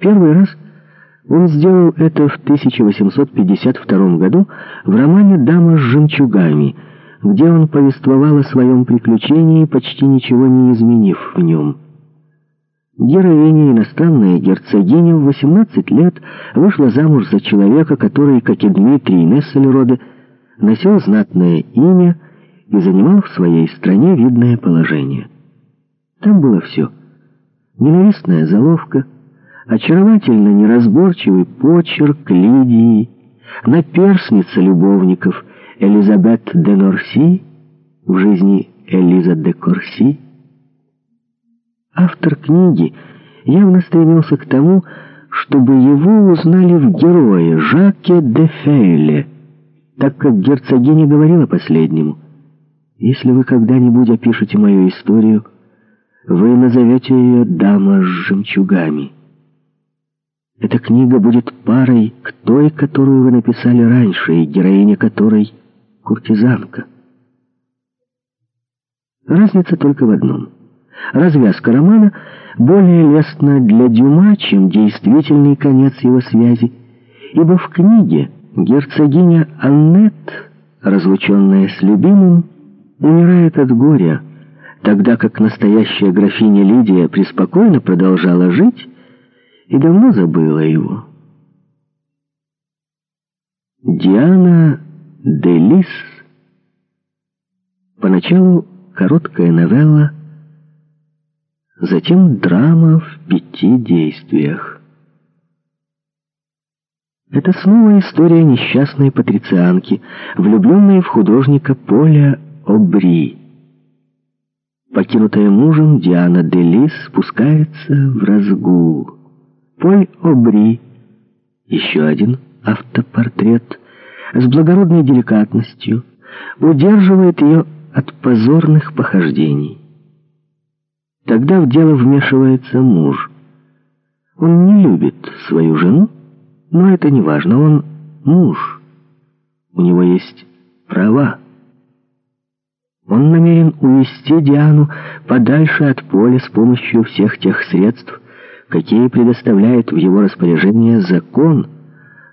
первый раз он сделал это в 1852 году в романе «Дама с жемчугами», где он повествовал о своем приключении, почти ничего не изменив в нем. Героиня, иностранная герцогиня, в 18 лет вышла замуж за человека, который, как и Дмитрий Нессельроде, носил знатное имя и занимал в своей стране видное положение. Там было все. Ненавистная заловка, очаровательно неразборчивый почерк Лидии, наперсница любовников Элизабет де Норси в жизни Элиза де Корси. Автор книги явно стремился к тому, чтобы его узнали в герое Жаке де Фейле, так как герцогиня говорила последнему, «Если вы когда-нибудь опишете мою историю, вы назовете ее «Дама с жемчугами». Эта книга будет парой к той, которую вы написали раньше, и героиня которой — куртизанка. Разница только в одном. Развязка романа более лестна для Дюма, чем действительный конец его связи, ибо в книге герцогиня Аннет, разлученная с любимым, умирает от горя, тогда как настоящая графиня Лидия преспокойно продолжала жить и давно забыла его. Диана Делис Поначалу короткая новелла, затем драма в пяти действиях. Это снова история несчастной патрицианки, влюбленной в художника Поля Обри. Покинутая мужем, Диана Делис спускается в разгул. Поль Обри, еще один автопортрет, с благородной деликатностью, удерживает ее от позорных похождений. Тогда в дело вмешивается муж. Он не любит свою жену, но это не важно, он муж. У него есть права. Он намерен увести Диану подальше от поля с помощью всех тех средств, какие предоставляет в его распоряжение закон,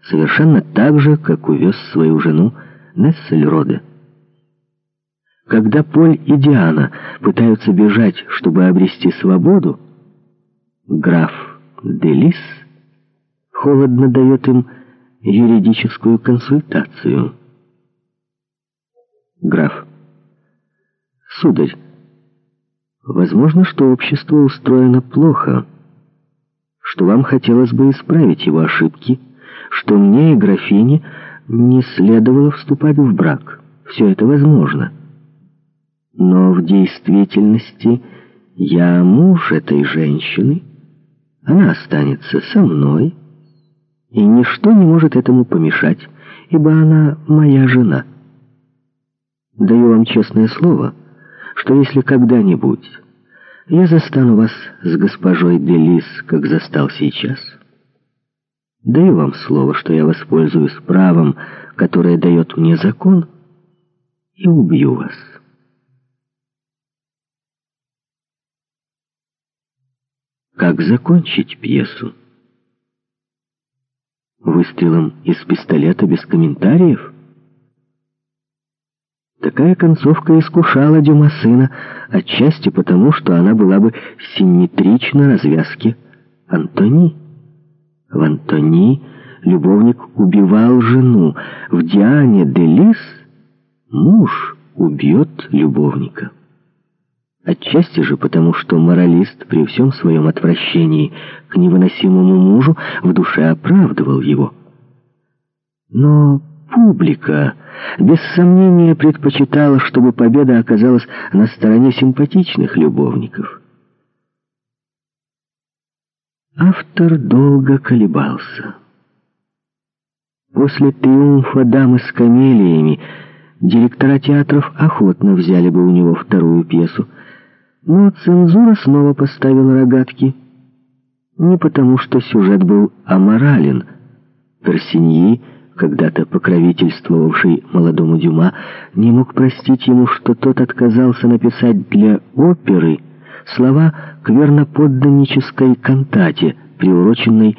совершенно так же, как увез свою жену Нессельроде. Когда Поль и Диана пытаются бежать, чтобы обрести свободу, граф Делис холодно дает им юридическую консультацию. Граф. Сударь, возможно, что общество устроено плохо, что вам хотелось бы исправить его ошибки, что мне и графине не следовало вступать в брак. Все это возможно. Но в действительности я муж этой женщины, она останется со мной, и ничто не может этому помешать, ибо она моя жена. Даю вам честное слово, что если когда-нибудь я застану вас с госпожой Делис, как застал сейчас, даю вам слово, что я воспользуюсь правом, которое дает мне закон, и убью вас». Как закончить пьесу? Выстрелом из пистолета без комментариев? Такая концовка искушала Дюма сына, отчасти потому, что она была бы симметрична развязке Антони. В Антони любовник убивал жену, в Диане де Лис муж убьет любовника. Отчасти же потому, что моралист при всем своем отвращении к невыносимому мужу в душе оправдывал его. Но публика без сомнения предпочитала, чтобы победа оказалась на стороне симпатичных любовников. Автор долго колебался. После триумфа дамы с камелиями директора театров охотно взяли бы у него вторую пьесу, но цензура снова поставила рогатки. Не потому, что сюжет был аморален. Персиньи, когда-то покровительствовавший молодому Дюма, не мог простить ему, что тот отказался написать для оперы слова к верноподданнической кантате приуроченной